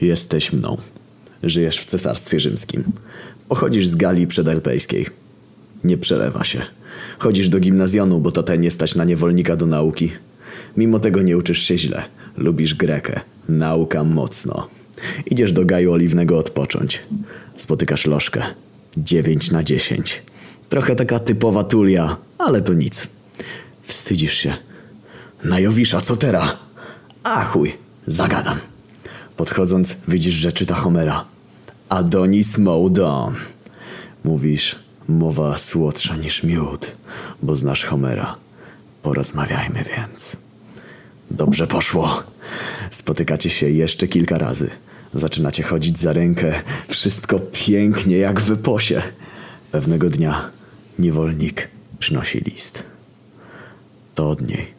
Jesteś mną. Żyjesz w cesarstwie rzymskim. Pochodzisz z Galii przedalpejskiej. Nie przelewa się. Chodzisz do gimnazjonu, bo to te nie stać na niewolnika do nauki. Mimo tego nie uczysz się źle. Lubisz Grekę. Nauka mocno. Idziesz do Gaju Oliwnego odpocząć. Spotykasz lożkę. 9 na 10. Trochę taka typowa tulia, ale to nic. Wstydzisz się. Na Jowisza, co teraz? A chuj, zagadam. Podchodząc, widzisz, że czyta Homera. Adonis Moudon. Mówisz, mowa słodsza niż miód, bo znasz Homera. Porozmawiajmy więc. Dobrze poszło. Spotykacie się jeszcze kilka razy. Zaczynacie chodzić za rękę. Wszystko pięknie jak w. Pewnego dnia niewolnik przynosi list. To od niej.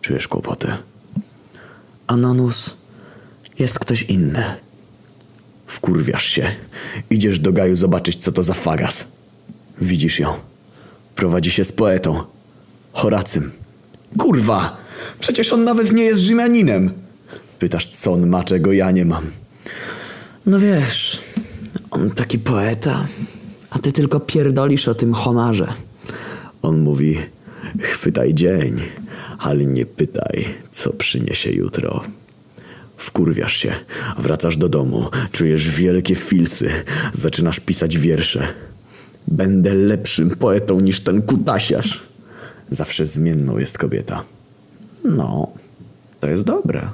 Czujesz kłopoty. Anonus, jest ktoś inny. Wkurwiasz się. Idziesz do Gaju zobaczyć, co to za fagas. Widzisz ją. Prowadzi się z poetą. Horacym. Kurwa! Przecież on nawet nie jest Rzymianinem. Pytasz, co on ma, czego ja nie mam. No wiesz, on taki poeta, a ty tylko pierdolisz o tym honarze. On mówi, chwytaj dzień, ale nie pytaj, co przyniesie jutro. Wkurwiasz się, wracasz do domu, czujesz wielkie filsy, zaczynasz pisać wiersze. Będę lepszym poetą niż ten kutasiarz. Zawsze zmienną jest kobieta. No, to jest dobre.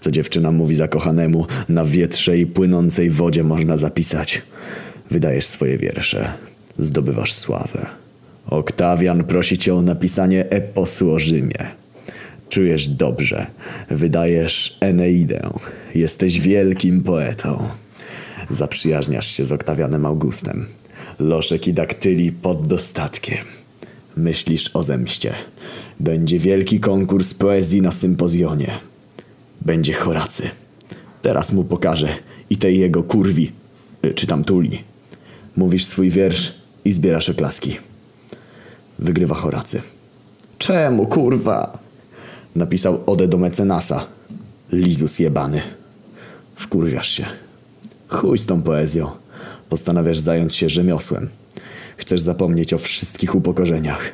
Co dziewczyna mówi zakochanemu, na wietrze i płynącej wodzie można zapisać. Wydajesz swoje wiersze, zdobywasz sławę. Oktawian prosi cię o napisanie eposu o Rzymie. Czujesz dobrze, wydajesz Eneidę. Jesteś wielkim poetą. Zaprzyjaźniasz się z Oktawianem Augustem. Loszek i daktyli pod dostatkiem. Myślisz o zemście. Będzie wielki konkurs poezji na sympozjonie. Będzie Horacy. Teraz mu pokażę i tej jego kurwi, y, czy tam tuli. Mówisz swój wiersz i zbierasz oklaski. Wygrywa Horacy. Czemu, kurwa? Napisał odę do mecenasa. Lizus jebany. Wkurwiasz się. Chuj z tą poezją. Postanawiasz zająć się rzemiosłem. Chcesz zapomnieć o wszystkich upokorzeniach.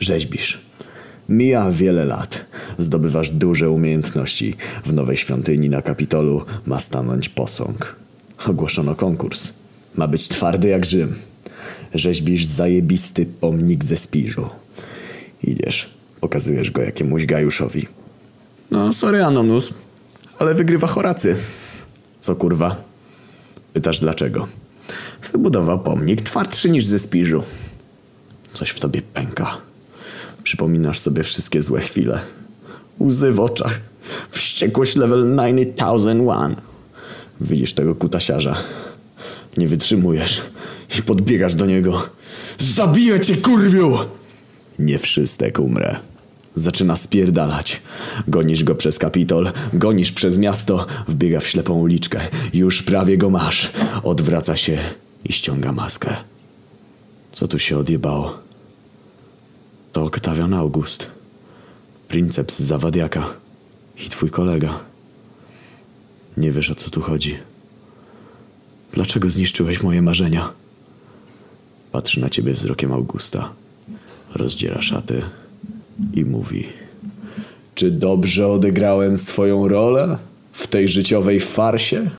Rzeźbisz. Mija wiele lat. Zdobywasz duże umiejętności. W nowej świątyni na Kapitolu ma stanąć posąg. Ogłoszono konkurs. Ma być twardy jak Rzym. Rzeźbisz zajebisty pomnik ze spiżu. Idziesz, pokazujesz go jakiemuś gajuszowi. No, sorry Anonus, ale wygrywa Horacy. Co kurwa? Pytasz dlaczego? Wybudował pomnik twardszy niż ze spiżu. Coś w tobie pęka. Przypominasz sobie wszystkie złe chwile. Łzy w oczach. Wściekłość level 9001. Widzisz tego kutasiarza. Nie wytrzymujesz i podbiegasz do niego. Zabiję cię, kurwiu! Nie wszystek umrę. Zaczyna spierdalać. Gonisz go przez kapitol, gonisz przez miasto, wbiega w ślepą uliczkę. Już prawie go masz. Odwraca się i ściąga maskę. Co tu się odjebało? To Oktawian August. Princeps Zawadiaka. I twój kolega. Nie wiesz o co tu chodzi. Dlaczego zniszczyłeś moje marzenia? Patrzy na ciebie wzrokiem Augusta. Rozdziera szaty i mówi: Czy dobrze odegrałem swoją rolę w tej życiowej farsie?